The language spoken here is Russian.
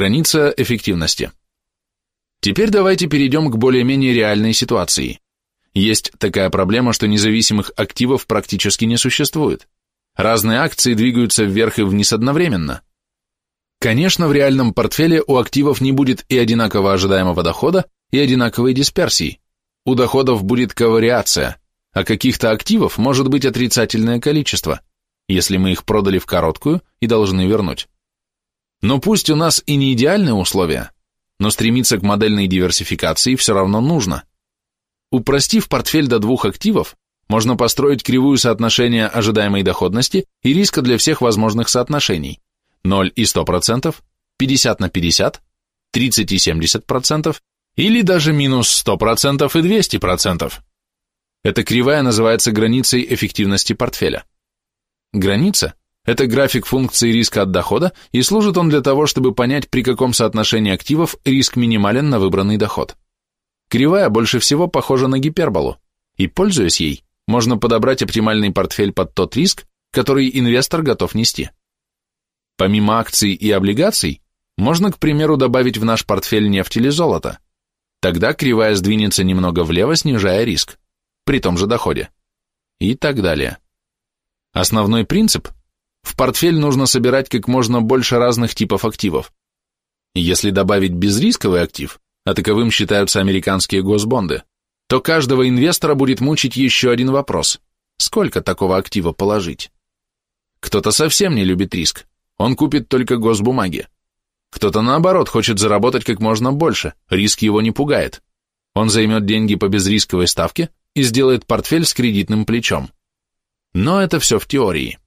Граница эффективности. Теперь давайте перейдем к более-менее реальной ситуации. Есть такая проблема, что независимых активов практически не существует. Разные акции двигаются вверх и вниз одновременно. Конечно, в реальном портфеле у активов не будет и одинаково ожидаемого дохода, и одинаковой дисперсии. У доходов будет ковариация, а каких-то активов может быть отрицательное количество, если мы их продали в короткую и должны вернуть. Но пусть у нас и не идеальные условия, но стремиться к модельной диверсификации все равно нужно. Упростив портфель до двух активов, можно построить кривую соотношения ожидаемой доходности и риска для всех возможных соотношений 0 и 100%, 50 на 50, 30 и 70% или даже минус 100% и 200%. Эта кривая называется границей эффективности портфеля. Граница это график функции риска от дохода, и служит он для того, чтобы понять, при каком соотношении активов риск минимален на выбранный доход. Кривая больше всего похожа на гиперболу, и, пользуясь ей, можно подобрать оптимальный портфель под тот риск, который инвестор готов нести. Помимо акций и облигаций, можно, к примеру, добавить в наш портфель нефть или золото. Тогда кривая сдвинется немного влево, снижая риск, при том же доходе. И так далее. Основной принцип – портфель нужно собирать как можно больше разных типов активов. Если добавить безрисковый актив, а таковым считаются американские госбонды, то каждого инвестора будет мучить еще один вопрос – сколько такого актива положить? Кто-то совсем не любит риск, он купит только госбумаги. Кто-то наоборот хочет заработать как можно больше, риск его не пугает. Он займет деньги по безрисковой ставке и сделает портфель с кредитным плечом. Но это все в теории.